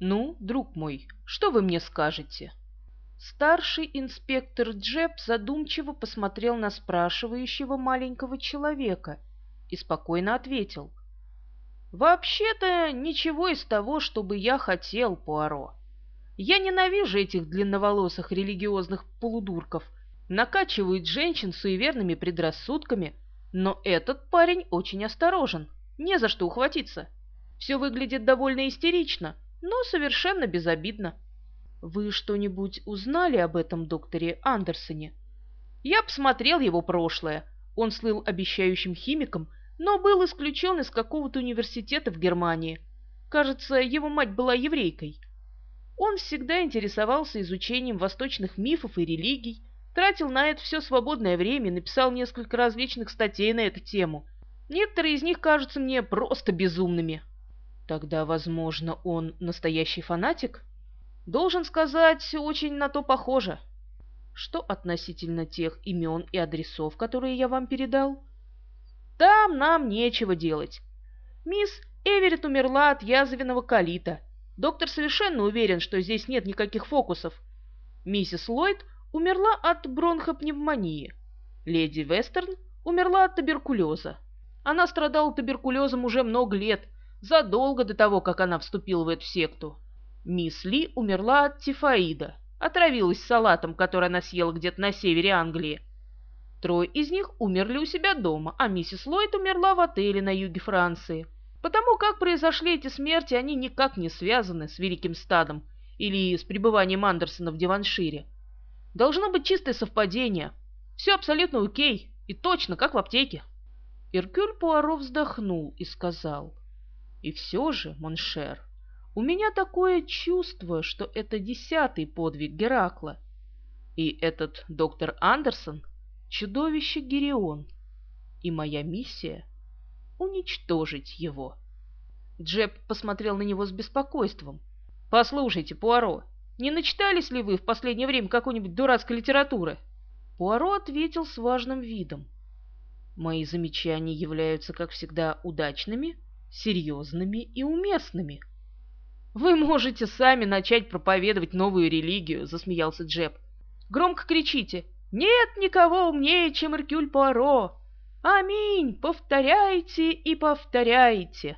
Ну, друг мой, что вы мне скажете? Старший инспектор Джеб задумчиво посмотрел на спрашивающего маленького человека и спокойно ответил. «Вообще-то ничего из того, что бы я хотел, Пуаро. Я ненавижу этих длинноволосых религиозных полудурков, накачивают женщин суеверными предрассудками, но этот парень очень осторожен, не за что ухватиться. Все выглядит довольно истерично, но совершенно безобидно. Вы что-нибудь узнали об этом докторе Андерсоне? Я посмотрел его прошлое. Он слыл обещающим химиком, но был исключен из какого-то университета в Германии. Кажется, его мать была еврейкой. Он всегда интересовался изучением восточных мифов и религий, тратил на это все свободное время, написал несколько различных статей на эту тему. Некоторые из них кажутся мне просто безумными. Тогда, возможно, он настоящий фанатик? Должен сказать, очень на то похоже. Что относительно тех имен и адресов, которые я вам передал? Там нам нечего делать. Мисс Эверетт умерла от язвенного колита. Доктор совершенно уверен, что здесь нет никаких фокусов. Миссис Ллойд умерла от бронхопневмонии. Леди Вестерн умерла от туберкулеза. Она страдала туберкулезом уже много лет, задолго до того, как она вступила в эту секту. Мисс Ли умерла от тифаида, отравилась салатом, который она съела где-то на севере Англии. Трое из них умерли у себя дома, а миссис Ллойд умерла в отеле на юге Франции. Потому как произошли эти смерти, они никак не связаны с Великим Стадом или с пребыванием Андерсона в Диваншире. Должно быть чистое совпадение. Все абсолютно окей и точно, как в аптеке. Иркюль Пуаро вздохнул и сказал, «И все же, mon cher, у меня такое чувство, что это десятый подвиг Геракла. И этот доктор Андерсон — чудовище Герион. И моя миссия — уничтожить его. Джеб посмотрел на него с беспокойством. «Послушайте, Пуаро, не начитались ли вы в последнее время какой-нибудь дурацкой литературы?» Пуаро ответил с важным видом. «Мои замечания являются, как всегда, удачными, серьезными и уместными». «Вы можете сами начать проповедовать новую религию», — засмеялся Джеб. «Громко кричите. Нет никого умнее, чем Эркюль Пуаро. Аминь! Повторяйте и повторяйте!»